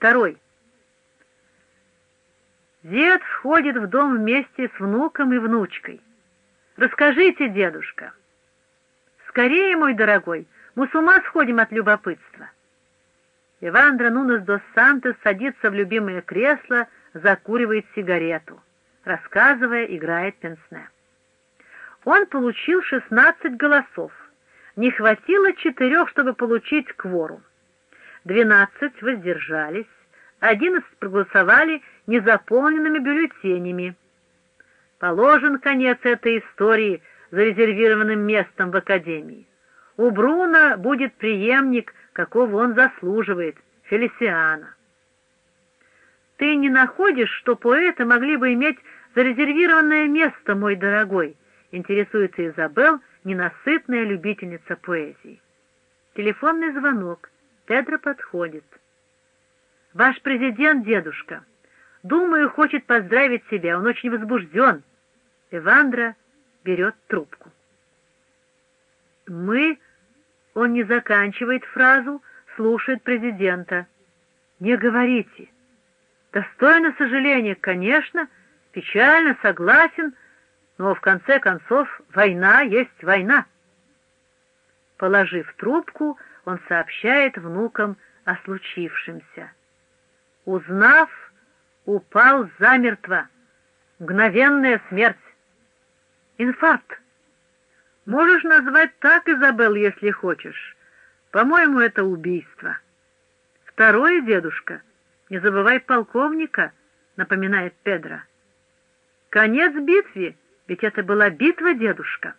Второй. Дед входит в дом вместе с внуком и внучкой. «Расскажите, дедушка». «Скорее, мой дорогой, мы с ума сходим от любопытства». Ивандро Нунес дос Сантос садится в любимое кресло, закуривает сигарету. Рассказывая, играет пенсне. Он получил 16 голосов. Не хватило четырех, чтобы получить кворум. 12 воздержались, 11 проголосовали незаполненными бюллетенями. Положен конец этой истории зарезервированным местом в Академии. У Бруна будет преемник, какого он заслуживает, Фелисиана. Ты не находишь, что поэты могли бы иметь зарезервированное место, мой дорогой? Интересуется Изабел, ненасытная любительница поэзии. Телефонный звонок. Педро подходит. «Ваш президент, дедушка, думаю, хочет поздравить себя, он очень возбужден». Эвандра берет трубку. «Мы...» Он не заканчивает фразу, слушает президента. «Не говорите». «Достойно сожаления, конечно, печально, согласен, но в конце концов война есть война». Положив трубку, он сообщает внукам о случившемся. Узнав, упал замертво. Мгновенная смерть. Инфаркт. Можешь назвать так, Изабел, если хочешь. По-моему, это убийство. Второе, дедушка, не забывай полковника, напоминает Педро. Конец битве, ведь это была битва, дедушка.